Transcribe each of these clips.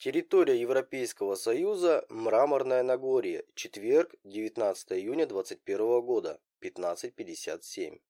Территория Европейского Союза, Мраморное Нагорье, четверг, 19 июня 21 года, 15.57.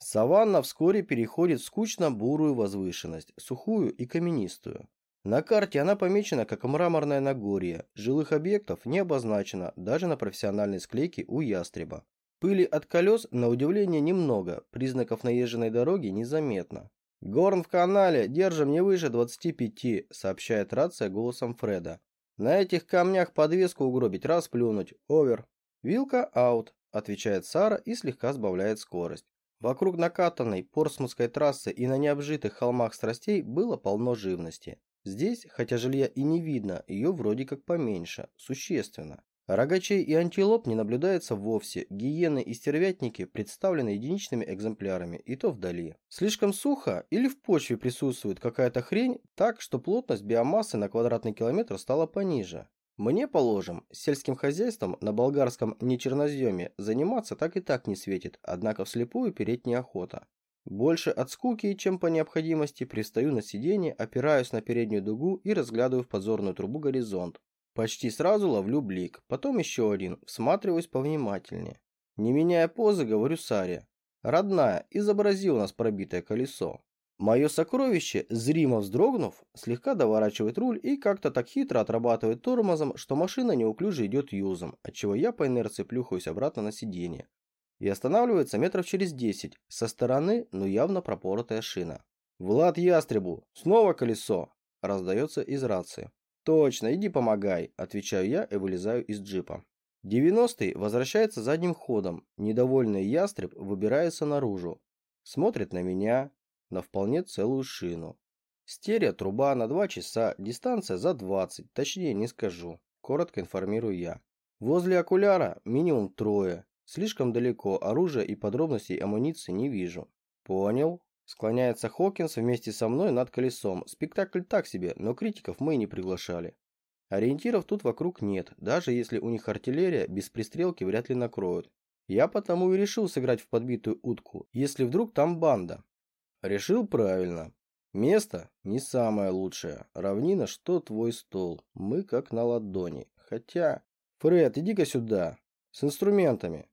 Саванна вскоре переходит в скучно-бурую возвышенность, сухую и каменистую. На карте она помечена как Мраморное Нагорье, жилых объектов не обозначено даже на профессиональной склейке у ястреба. Пыли от колес, на удивление, немного, признаков наезженной дороги незаметно. «Горн в канале, держим не выше 25», — сообщает рация голосом Фреда. «На этих камнях подвеску угробить, расплюнуть. Овер». «Вилка аут», — отвечает Сара и слегка сбавляет скорость. Вокруг накатанной Порсмутской трассы и на необжитых холмах страстей было полно живности. Здесь, хотя жилья и не видно, ее вроде как поменьше, существенно. Рогачей и антилоп не наблюдается вовсе, гиены и стервятники представлены единичными экземплярами, и то вдали. Слишком сухо или в почве присутствует какая-то хрень, так что плотность биомассы на квадратный километр стала пониже. Мне, положим, сельским хозяйством на болгарском нечерноземе заниматься так и так не светит, однако вслепую переть неохота. Больше от скуки, чем по необходимости, пристаю на сиденье, опираюсь на переднюю дугу и разглядываю в подзорную трубу горизонт. Почти сразу ловлю блик, потом еще один, всматриваюсь повнимательнее. Не меняя позы, говорю Саре. «Родная, изобрази у нас пробитое колесо». Мое сокровище, зримо вздрогнув, слегка доворачивает руль и как-то так хитро отрабатывает тормозом, что машина неуклюже идет юзом, отчего я по инерции плюхаюсь обратно на сиденье. И останавливается метров через десять, со стороны, но явно пропоротая шина. «Влад Ястребу! Снова колесо!» раздается из рации. «Точно, иди помогай», – отвечаю я и вылезаю из джипа. Девяностый возвращается задним ходом. Недовольный ястреб выбирается наружу. Смотрит на меня, на вполне целую шину. Стерео труба на 2 часа, дистанция за 20, точнее не скажу. Коротко информирую я. Возле окуляра минимум трое. Слишком далеко, оружия и подробностей амуниции не вижу. Понял. Склоняется Хокинс вместе со мной над колесом. Спектакль так себе, но критиков мы и не приглашали. Ориентиров тут вокруг нет, даже если у них артиллерия, без пристрелки вряд ли накроют. Я потому и решил сыграть в подбитую утку, если вдруг там банда. Решил правильно. Место не самое лучшее. Равнина, что твой стол. Мы как на ладони. Хотя... Фред, иди-ка сюда. С инструментами.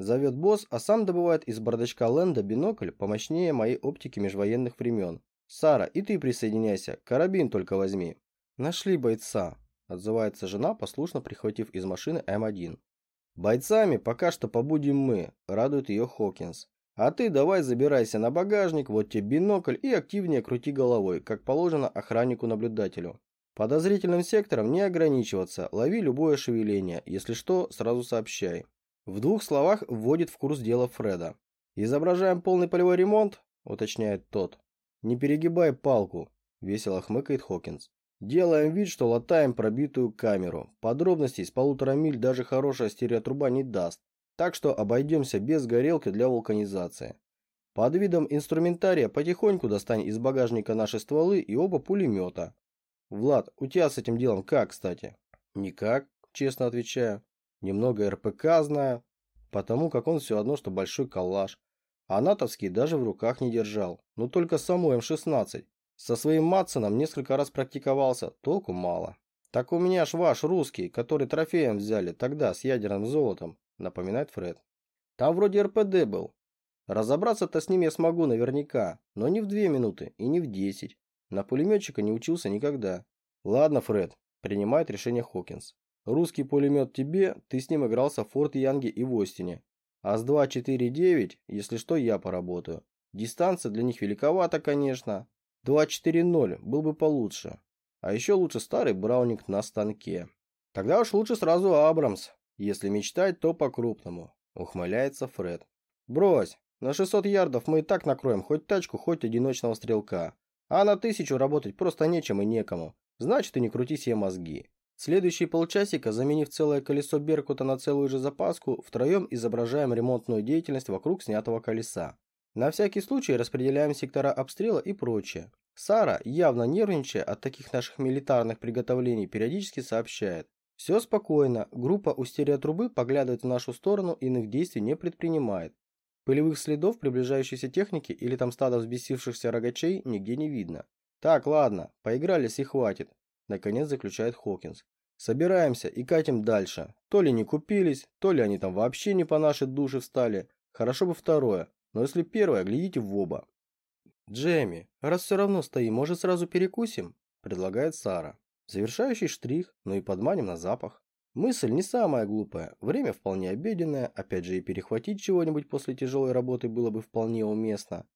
Зовет босс, а сам добывает из бардачка Лэнда бинокль помощнее моей оптики межвоенных времен. «Сара, и ты присоединяйся, карабин только возьми». «Нашли бойца», – отзывается жена, послушно прихватив из машины М1. «Бойцами пока что побудем мы», – радует ее Хокинс. «А ты давай забирайся на багажник, вот тебе бинокль и активнее крути головой, как положено охраннику-наблюдателю. Подозрительным сектором не ограничиваться, лови любое шевеление, если что, сразу сообщай». В двух словах вводит в курс дела Фреда. «Изображаем полный полевой ремонт?» – уточняет тот. «Не перегибай палку», – весело хмыкает Хокинс. «Делаем вид, что латаем пробитую камеру. Подробностей с полутора миль даже хорошая стереотруба не даст, так что обойдемся без горелки для вулканизации. Под видом инструментария потихоньку достань из багажника наши стволы и оба пулемета. Влад, у тебя с этим делом как, кстати? Никак, честно отвечаю. Немного РПК знаю, потому как он все одно, что большой коллаж. А натовский даже в руках не держал, ну только саму М16. Со своим Матсоном несколько раз практиковался, толку мало. Так у меня ж ваш русский, который трофеем взяли тогда с ядерным золотом, напоминает Фред. Там вроде РПД был. Разобраться-то с ним я смогу наверняка, но не в две минуты и не в десять. На пулеметчика не учился никогда. Ладно, Фред, принимает решение Хокинс. Русский пулемет тебе, ты с ним игрался в Форт Янге и в Остине. А с 2.4.9, если что, я поработаю. Дистанция для них великовата, конечно. 2.4.0 был бы получше. А еще лучше старый Браунинг на станке. Тогда уж лучше сразу Абрамс. Если мечтать, то по-крупному. Ухмыляется Фред. Брось, на 600 ярдов мы и так накроем хоть тачку, хоть одиночного стрелка. А на тысячу работать просто нечем и некому. Значит, и не крути себе мозги. Следующие полчасика, заменив целое колесо Беркута на целую же запаску, втроем изображаем ремонтную деятельность вокруг снятого колеса. На всякий случай распределяем сектора обстрела и прочее. Сара, явно нервничая от таких наших милитарных приготовлений, периодически сообщает. Все спокойно, группа у стереотрубы поглядывает в нашу сторону, иных действий не предпринимает. Пылевых следов приближающейся техники или там стада взбесившихся рогачей нигде не видно. Так, ладно, поигрались и хватит. наконец заключает Хокинс. Собираемся и катим дальше. То ли не купились, то ли они там вообще не по нашей душе встали. Хорошо бы второе, но если первое, глядите в оба. Джемми, раз все равно стоим, может сразу перекусим? Предлагает Сара. Завершающий штрих, но и подманим на запах. Мысль не самая глупая, время вполне обеденное, опять же и перехватить чего-нибудь после тяжелой работы было бы вполне уместно.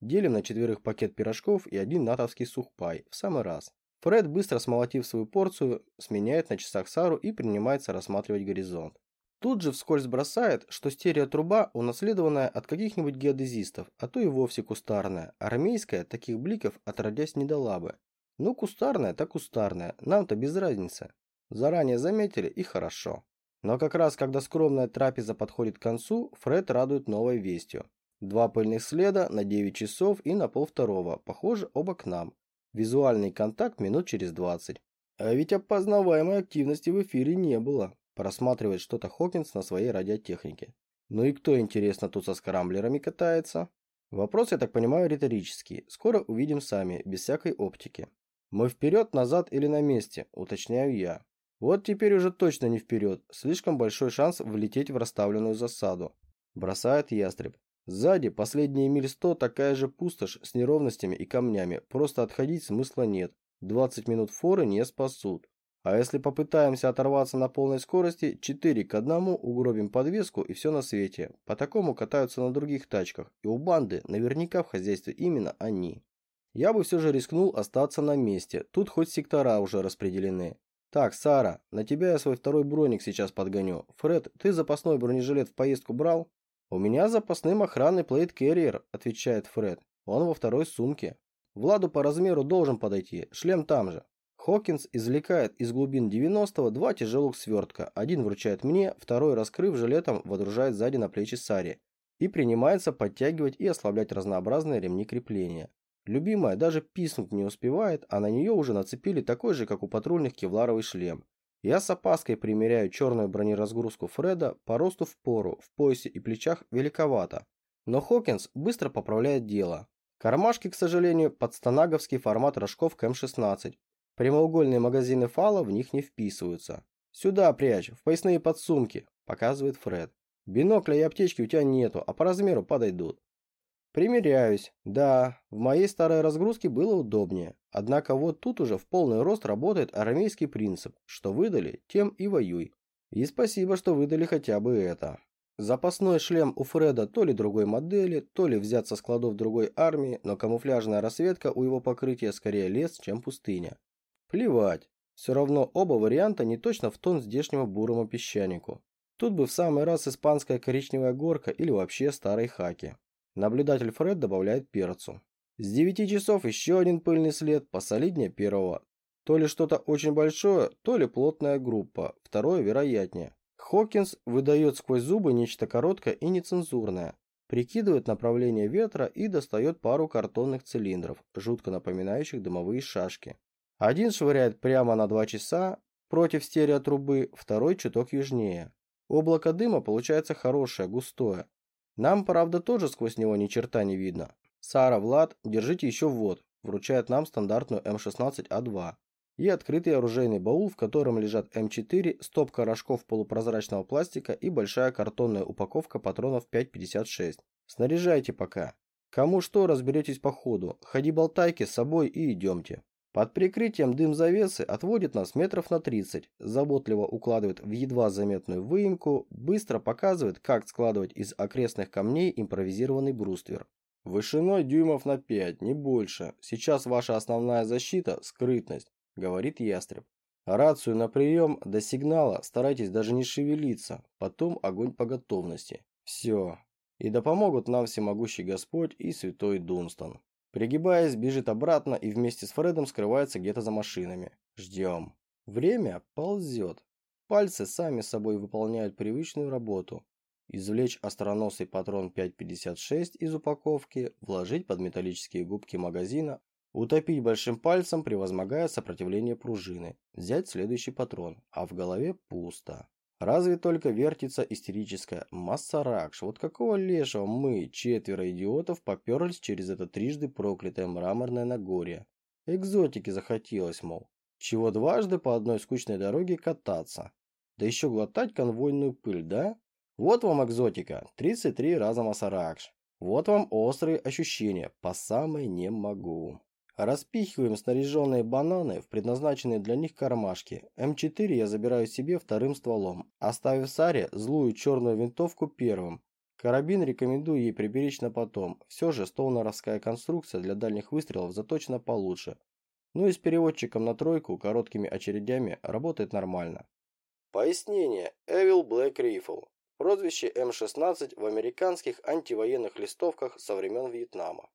Делим на четверых пакет пирожков и один натовский сухпай, в самый раз. Фред, быстро смолотив свою порцию, сменяет на часах Сару и принимается рассматривать горизонт. Тут же вскользь бросает, что стереотруба унаследованная от каких-нибудь геодезистов, а то и вовсе кустарная. Армейская таких бликов отродясь не дала бы. Ну, кустарная так кустарная, нам-то без разницы. Заранее заметили и хорошо. Но как раз когда скромная трапеза подходит к концу, Фред радует новой вестью. Два пыльных следа на 9 часов и на полвторого, похоже, оба к нам. Визуальный контакт минут через 20. А ведь опознаваемой активности в эфире не было. Просматривает что-то Хокинс на своей радиотехнике. Ну и кто, интересно, тут со скрамблерами катается? Вопрос, я так понимаю, риторический. Скоро увидим сами, без всякой оптики. Мы вперед, назад или на месте, уточняю я. Вот теперь уже точно не вперед. Слишком большой шанс влететь в расставленную засаду. Бросает ястреб. Сзади, последние миль сто, такая же пустошь с неровностями и камнями. Просто отходить смысла нет. 20 минут форы не спасут. А если попытаемся оторваться на полной скорости, 4 к 1 угробим подвеску и все на свете. По такому катаются на других тачках. И у банды наверняка в хозяйстве именно они. Я бы все же рискнул остаться на месте. Тут хоть сектора уже распределены. Так, Сара, на тебя я свой второй броник сейчас подгоню. Фред, ты запасной бронежилет в поездку брал? «У меня запасным охранный плейт-керриер», – отвечает Фред. «Он во второй сумке. Владу по размеру должен подойти, шлем там же». Хокинс извлекает из глубин 90-го два тяжелых свертка. Один вручает мне, второй, раскрыв жилетом, водружает сзади на плечи Сари. И принимается подтягивать и ослаблять разнообразные ремни крепления. Любимая даже писнуть не успевает, а на нее уже нацепили такой же, как у патрульных, кевларовый шлем. Я с опаской примеряю черную бронеразгрузку Фреда по росту в пору, в поясе и плечах великовато. Но Хокинс быстро поправляет дело. Кармашки, к сожалению, под станаговский формат рожков к М16. Прямоугольные магазины фала в них не вписываются. «Сюда прячь, в поясные подсумки», – показывает Фред. «Бинокля и аптечки у тебя нету, а по размеру подойдут». Примеряюсь. Да, в моей старой разгрузке было удобнее. Однако вот тут уже в полный рост работает армейский принцип, что выдали, тем и воюй. И спасибо, что выдали хотя бы это. Запасной шлем у Фреда то ли другой модели, то ли взят со складов другой армии, но камуфляжная расцветка у его покрытия скорее лес, чем пустыня. Плевать. Все равно оба варианта не точно в тон здешнему бурому песчанику. Тут бы в самый раз испанская коричневая горка или вообще старые хаки. Наблюдатель Фред добавляет перцу. С 9 часов еще один пыльный след, посолиднее первого. То ли что-то очень большое, то ли плотная группа, второе вероятнее. Хокинс выдает сквозь зубы нечто короткое и нецензурное. Прикидывает направление ветра и достает пару картонных цилиндров, жутко напоминающих дымовые шашки. Один швыряет прямо на 2 часа против стереотрубы, второй чуток южнее. Облако дыма получается хорошее, густое, нам, правда, тоже сквозь него ни черта не видно. Сара, Влад, держите еще ввод. Вручает нам стандартную М16А2. И открытый оружейный баул, в котором лежат М4, стопка рожков полупрозрачного пластика и большая картонная упаковка патронов 5.56. Снаряжайте пока. Кому что, разберетесь по ходу. Ходи болтайки с собой и идемте. Под прикрытием дым завесы отводит нас метров на 30, заботливо укладывает в едва заметную выемку, быстро показывает, как складывать из окрестных камней импровизированный бруствер. Вышиной дюймов на 5, не больше. Сейчас ваша основная защита – скрытность, говорит ястреб. Рацию на прием до сигнала старайтесь даже не шевелиться, потом огонь по готовности. Все. И да помогут нам всемогущий Господь и святой Дунстон. Пригибаясь, бежит обратно и вместе с Фредом скрывается где-то за машинами. Ждем. Время ползет. Пальцы сами собой выполняют привычную работу. Извлечь остроносый патрон 5.56 из упаковки, вложить под металлические губки магазина, утопить большим пальцем, превозмогая сопротивление пружины, взять следующий патрон, а в голове пусто. Разве только вертится истерическая «Массаракш, вот какого лешего мы, четверо идиотов, поперлись через это трижды проклятое мраморное Нагорье? Экзотики захотелось, мол. Чего дважды по одной скучной дороге кататься. Да еще глотать конвойную пыль, да? Вот вам экзотика, 33 раза Масаракш. Вот вам острые ощущения, по самой не могу. Распихиваем снаряженные бананы в предназначенные для них кармашки. М4 я забираю себе вторым стволом, оставив Саре злую черную винтовку первым. Карабин рекомендую ей приберечь на потом. Все же стоунеровская конструкция для дальних выстрелов заточена получше. Ну и с переводчиком на тройку короткими очередями работает нормально. Пояснение. Evil Black Rifle. Прозвище М16 в американских антивоенных листовках со времен Вьетнама.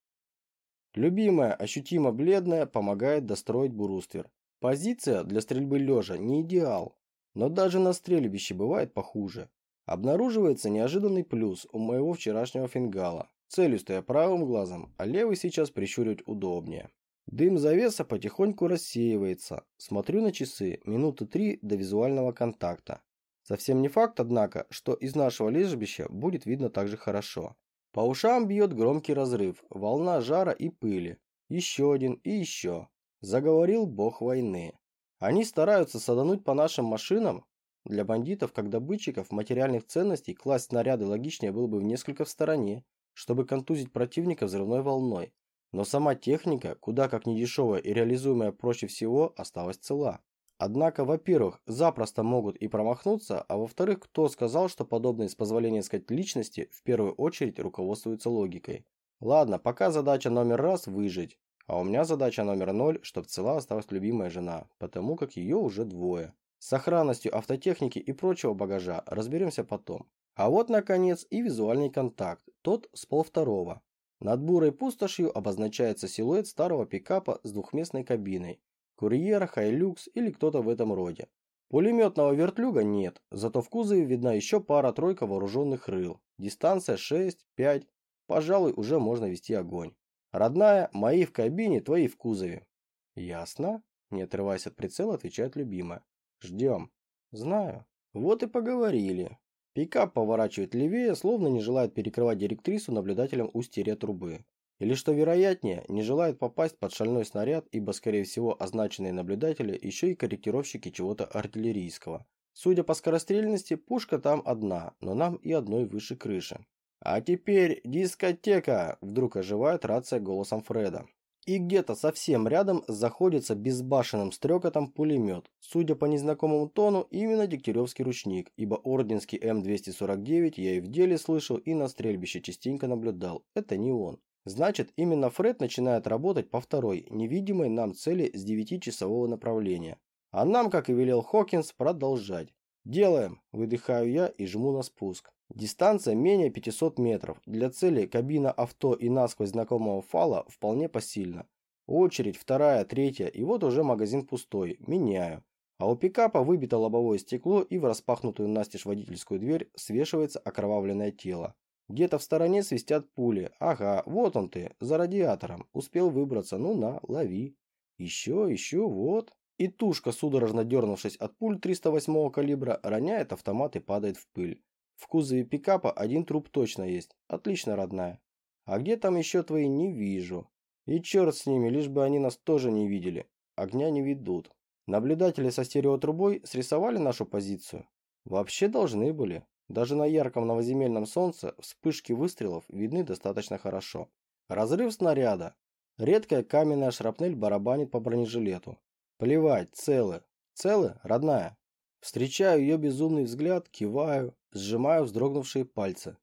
Любимая, ощутимо бледная, помогает достроить бруствер. Позиция для стрельбы лежа не идеал, но даже на стрельбище бывает похуже. Обнаруживается неожиданный плюс у моего вчерашнего фингала. Целюсь я правым глазом, а левый сейчас прищуривать удобнее. Дым завеса потихоньку рассеивается. Смотрю на часы, минуты три до визуального контакта. Совсем не факт, однако, что из нашего лежбища будет видно так же хорошо. По ушам бьет громкий разрыв, волна жара и пыли. Еще один и еще. Заговорил бог войны. Они стараются садануть по нашим машинам. Для бандитов, как добытчиков материальных ценностей, класть снаряды логичнее было бы в несколько в стороне, чтобы контузить противника взрывной волной. Но сама техника, куда как недешевая и реализуемая проще всего, осталась цела. Однако, во-первых, запросто могут и промахнуться, а во-вторых, кто сказал, что подобные, с позволения сказать, личности в первую очередь руководствуются логикой. Ладно, пока задача номер раз – выжить, а у меня задача номер ноль, чтобы цела осталась любимая жена, потому как ее уже двое. С сохранностью автотехники и прочего багажа разберемся потом. А вот, наконец, и визуальный контакт, тот с полвторого. Над бурой пустошью обозначается силуэт старого пикапа с двухместной кабиной, Курьер, Хайлюкс или кто-то в этом роде. Пулеметного вертлюга нет, зато в кузове видна еще пара-тройка вооруженных рыл. Дистанция 6-5, пожалуй, уже можно вести огонь. Родная, мои в кабине, твои в кузове. Ясно? Не отрываясь от прицела, отвечает любимая. Ждем. Знаю. Вот и поговорили. Пикап поворачивает левее, словно не желает перекрывать директрису наблюдателем устья трубы. Или, что вероятнее, не желает попасть под шальной снаряд, ибо, скорее всего, означенные наблюдатели еще и корректировщики чего-то артиллерийского. Судя по скорострельности, пушка там одна, но нам и одной выше крыши. «А теперь дискотека!» – вдруг оживает рация голосом Фреда. И где-то совсем рядом заходится безбашенным стрекотом пулемет. Судя по незнакомому тону, именно Дегтяревский ручник, ибо орденский М249 я и в деле слышал, и на стрельбище частенько наблюдал. Это не он. Значит, именно Фред начинает работать по второй, невидимой нам цели с 9-часового направления. А нам, как и велел Хокинс, продолжать. Делаем, выдыхаю я и жму на спуск. Дистанция менее 500 метров. Для цели кабина авто и насквозь знакомого фала вполне посильна. Очередь, вторая, третья, и вот уже магазин пустой. Меняю. А у пикапа выбито лобовое стекло и в распахнутую настежь водительскую дверь свешивается окровавленное тело. Где-то в стороне свистят пули. Ага, вот он ты, за радиатором. Успел выбраться. Ну на, лови. Еще, еще, вот. И тушка, судорожно дернувшись от пуль 308 калибра, роняет автомат и падает в пыль. В кузове пикапа один труп точно есть. Отлично, родная. А где там еще твои, не вижу. И черт с ними, лишь бы они нас тоже не видели. Огня не ведут. Наблюдатели со стереотрубой срисовали нашу позицию? Вообще должны были. Даже на ярком новоземельном солнце вспышки выстрелов видны достаточно хорошо. Разрыв снаряда. Редкая каменная шрапнель барабанит по бронежилету. Плевать, целы. Целы, родная? Встречаю ее безумный взгляд, киваю, сжимаю вздрогнувшие пальцы.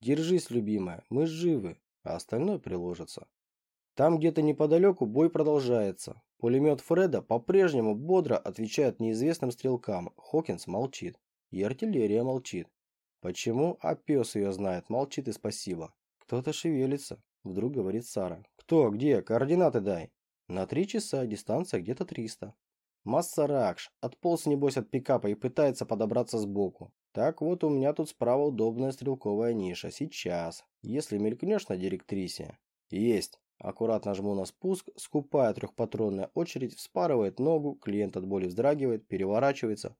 Держись, любимая, мы живы, а остальное приложится. Там где-то неподалеку бой продолжается. Пулемет Фреда по-прежнему бодро отвечает неизвестным стрелкам. Хокинс молчит. И артиллерия молчит. Почему? А пес ее знает, молчит и спасибо. Кто-то шевелится, вдруг говорит Сара. Кто? Где? Координаты дай. На три часа, дистанция где-то триста. Масса ракш, отполз небось от пикапа и пытается подобраться сбоку. Так вот у меня тут справа удобная стрелковая ниша. Сейчас. Если мелькнешь на директрисе. Есть. Аккуратно жму на спуск, скупая трехпатронная очередь, вспарывает ногу, клиент от боли вздрагивает, переворачивается,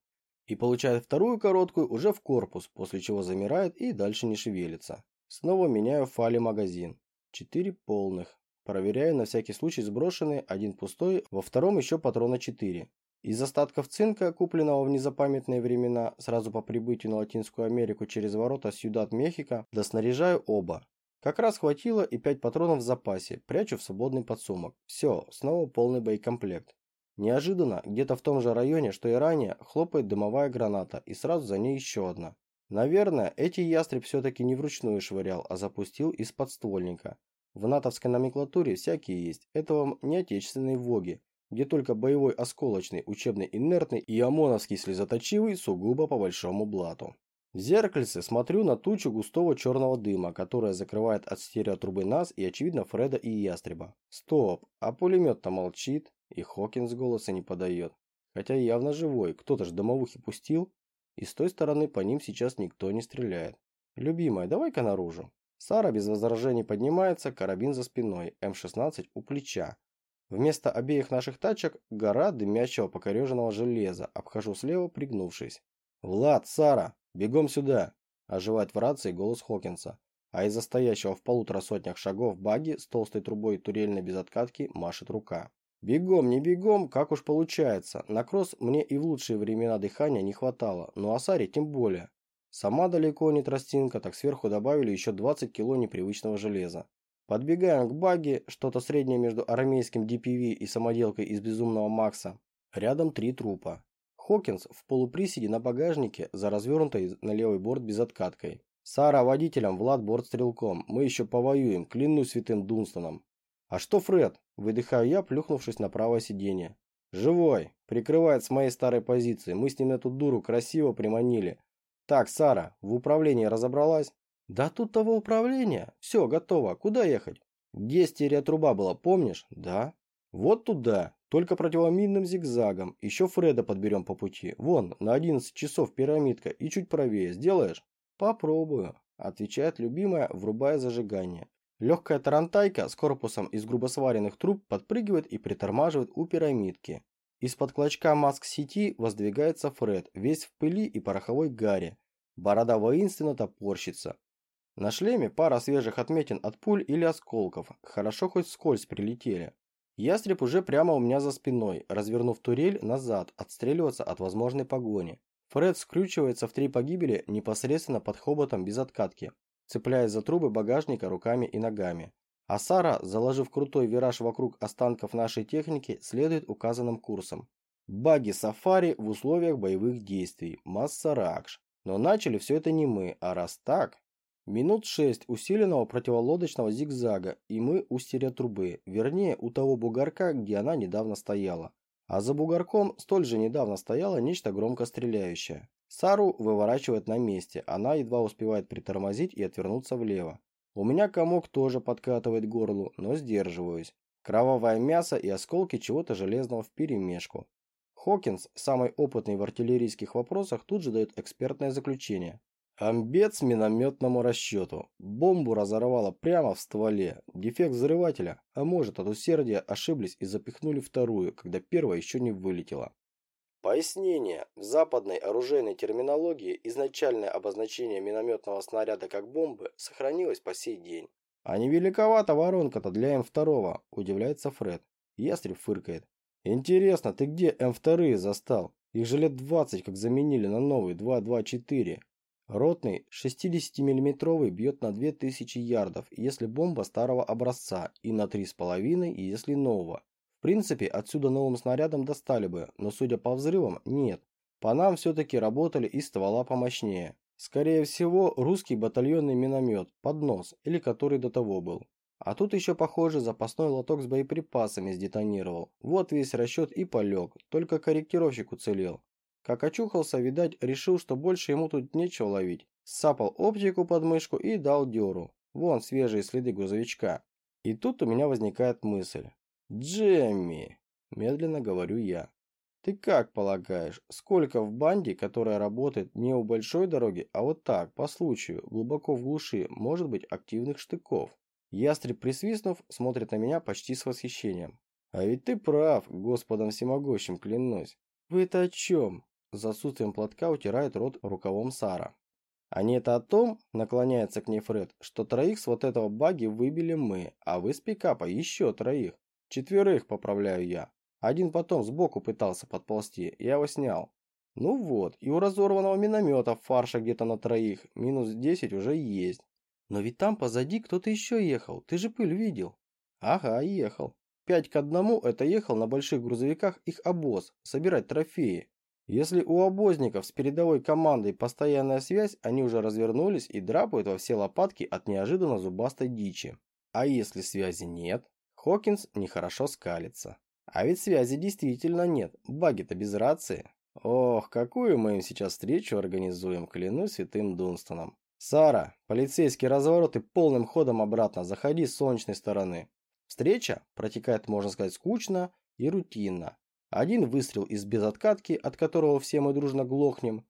и получает вторую короткую уже в корпус, после чего замирает и дальше не шевелится. Снова меняю фали магазин. Четыре полных. Проверяю на всякий случай сброшенные, один пустой, во втором еще патрона 4. Из остатков цинка, купленного в незапамятные времена, сразу по прибытию на Латинскую Америку через ворота Сьюдад-Мехико, доснаряжаю оба. Как раз хватило и пять патронов в запасе, прячу в свободный подсумок. Все, снова полный боекомплект. Неожиданно, где-то в том же районе, что и ранее, хлопает дымовая граната, и сразу за ней еще одна. Наверное, эти ястреб все-таки не вручную швырял, а запустил из подствольника. В натовской номенклатуре всякие есть, это вам не отечественные ВОГи, где только боевой осколочный, учебный инертный и ОМОНовский слезоточивый сугубо по большому блату. В зеркальце смотрю на тучу густого черного дыма, которая закрывает от стереотрубы нас и, очевидно, Фреда и Ястреба. Стоп, а пулемет-то молчит, и Хокинс голоса не подает. Хотя явно живой, кто-то ж домовухи пустил, и с той стороны по ним сейчас никто не стреляет. Любимая, давай-ка наружу. Сара без возражений поднимается, карабин за спиной, М-16 у плеча. Вместо обеих наших тачек гора дымящего покореженного железа, обхожу слева, пригнувшись. «Влад, Сара, бегом сюда!» – оживает в рации голос Хокинса, а из-за стоящего в полутора сотнях шагов баги с толстой трубой турельной безоткатки машет рука. Бегом, не бегом, как уж получается. На кросс мне и в лучшие времена дыхания не хватало, но Асаре тем более. Сама далеко не тростинка, так сверху добавили еще 20 кило непривычного железа. Подбегаем к баги, что-то среднее между армейским DPV и самоделкой из Безумного Макса. Рядом три трупа. Хокинс в полуприседе на багажнике за развернутой на левый борт безоткаткой. Сара водителем, Влад бортстрелком. Мы еще повоюем, клянусь святым Дунстоном. А что Фред? Выдыхаю я, плюхнувшись на правое сиденье. Живой. Прикрывает с моей старой позиции. Мы с ним эту дуру красиво приманили. Так, Сара, в управлении разобралась? Да тут того управления. Все, готово. Куда ехать? Где стереотруба была, помнишь? Да. Вот туда. Только противоминным зигзагом. Еще Фреда подберем по пути. Вон, на 11 часов пирамидка и чуть правее. Сделаешь? Попробую, отвечает любимая, врубая зажигание. Легкая тарантайка с корпусом из грубосваренных труб подпрыгивает и притормаживает у пирамидки. Из-под клочка маск-сети воздвигается Фред, весь в пыли и пороховой гаре. Борода воинственно топорщится. На шлеме пара свежих отметин от пуль или осколков, хорошо хоть скользь прилетели. Ястреб уже прямо у меня за спиной, развернув турель назад, отстреливаться от возможной погони. Фред скрючивается в три погибели непосредственно под хоботом без откатки, цепляясь за трубы багажника руками и ногами. А Сара, заложив крутой вираж вокруг останков нашей техники, следует указанным курсом. Баги сафари в условиях боевых действий. Масса ракш. Но начали все это не мы, а раз так... Минут шесть усиленного противолодочного зигзага, и мы у стереотрубы, вернее, у того бугорка, где она недавно стояла. А за бугорком столь же недавно стояло нечто громко стреляющее. Сару выворачивает на месте, она едва успевает притормозить и отвернуться влево. У меня комок тоже подкатывает горлу, но сдерживаюсь. Кровавое мясо и осколки чего-то железного вперемешку. Хокинс, самый опытный в артиллерийских вопросах, тут же дает экспертное заключение. Амбец минометному расчету. Бомбу разорвало прямо в стволе. Дефект взрывателя, а может от усердия ошиблись и запихнули вторую, когда первая еще не вылетела. Пояснение. В западной оружейной терминологии изначальное обозначение минометного снаряда как бомбы сохранилось по сей день. А не великовата воронка-то для М2, удивляется Фред. Ястреб фыркает. Интересно, ты где М2 застал? Их же лет 20 как заменили на новый 224. Ротный 60-мм бьет на 2000 ярдов, если бомба старого образца, и на 3,5, если нового. Принципе, отсюда новым снарядом достали бы, но судя по взрывам, нет. По нам все-таки работали и ствола помощнее. Скорее всего, русский батальонный миномет, поднос, или который до того был. А тут еще, похоже, запасной лоток с боеприпасами сдетонировал. Вот весь расчет и полег, только корректировщик уцелел. Как очухался, видать, решил, что больше ему тут нечего ловить. Сапал оптику под мышку и дал дёру. Вон свежие следы грузовичка. И тут у меня возникает мысль. «Джемми!» – медленно говорю я. «Ты как полагаешь, сколько в банде, которая работает не у большой дороги, а вот так, по случаю, глубоко в глуши, может быть активных штыков?» Ястреб, присвистнув, смотрит на меня почти с восхищением. «А ведь ты прав, Господом всемогущим клянусь. Вы-то о чем? За отсутствием платка утирает рот рукавом Сара. А не это о том, наклоняется к ней Фред, что троих с вот этого баги выбили мы, а вы с пикапа еще троих. Четверых, поправляю я. Один потом сбоку пытался подползти, я его снял. Ну вот, и у разорванного миномета фарша где-то на троих, минус 10 уже есть. Но ведь там позади кто-то еще ехал, ты же пыль видел. Ага, ехал. Пять к одному это ехал на больших грузовиках их обоз, собирать трофеи. Если у обозников с передовой командой постоянная связь, они уже развернулись и драпают во все лопатки от неожиданно зубастой дичи. А если связи нет, Хокинс нехорошо скалится. А ведь связи действительно нет, баги-то без рации. Ох, какую мы им сейчас встречу организуем, клянусь святым Дунстоном. Сара, полицейский разворот и полным ходом обратно, заходи с солнечной стороны. Встреча протекает, можно сказать, скучно и рутинно. Один выстрел из безоткатки, от которого все мы дружно глохнем,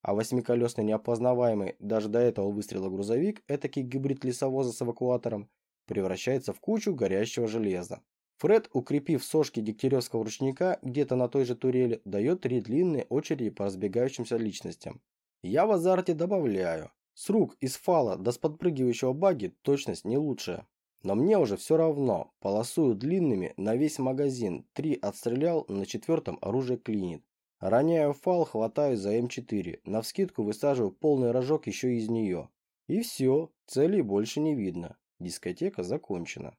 а восьмиколесный неопознаваемый даже до этого выстрела грузовик, этакий гибрид лесовоза с эвакуатором, превращается в кучу горящего железа. Фред, укрепив сошки дегтяревского ручника где-то на той же турели, дает три длинные очереди по разбегающимся личностям. Я в азарте добавляю. С рук, из фала до с подпрыгивающего баги точность не лучшая. Но мне уже все равно. Полосую длинными на весь магазин. Три отстрелял, на четвертом оружие клинит. Роняю фал, хватаю за М4. Навскидку высаживаю полный рожок еще из нее. И все, целей больше не видно. Дискотека закончена.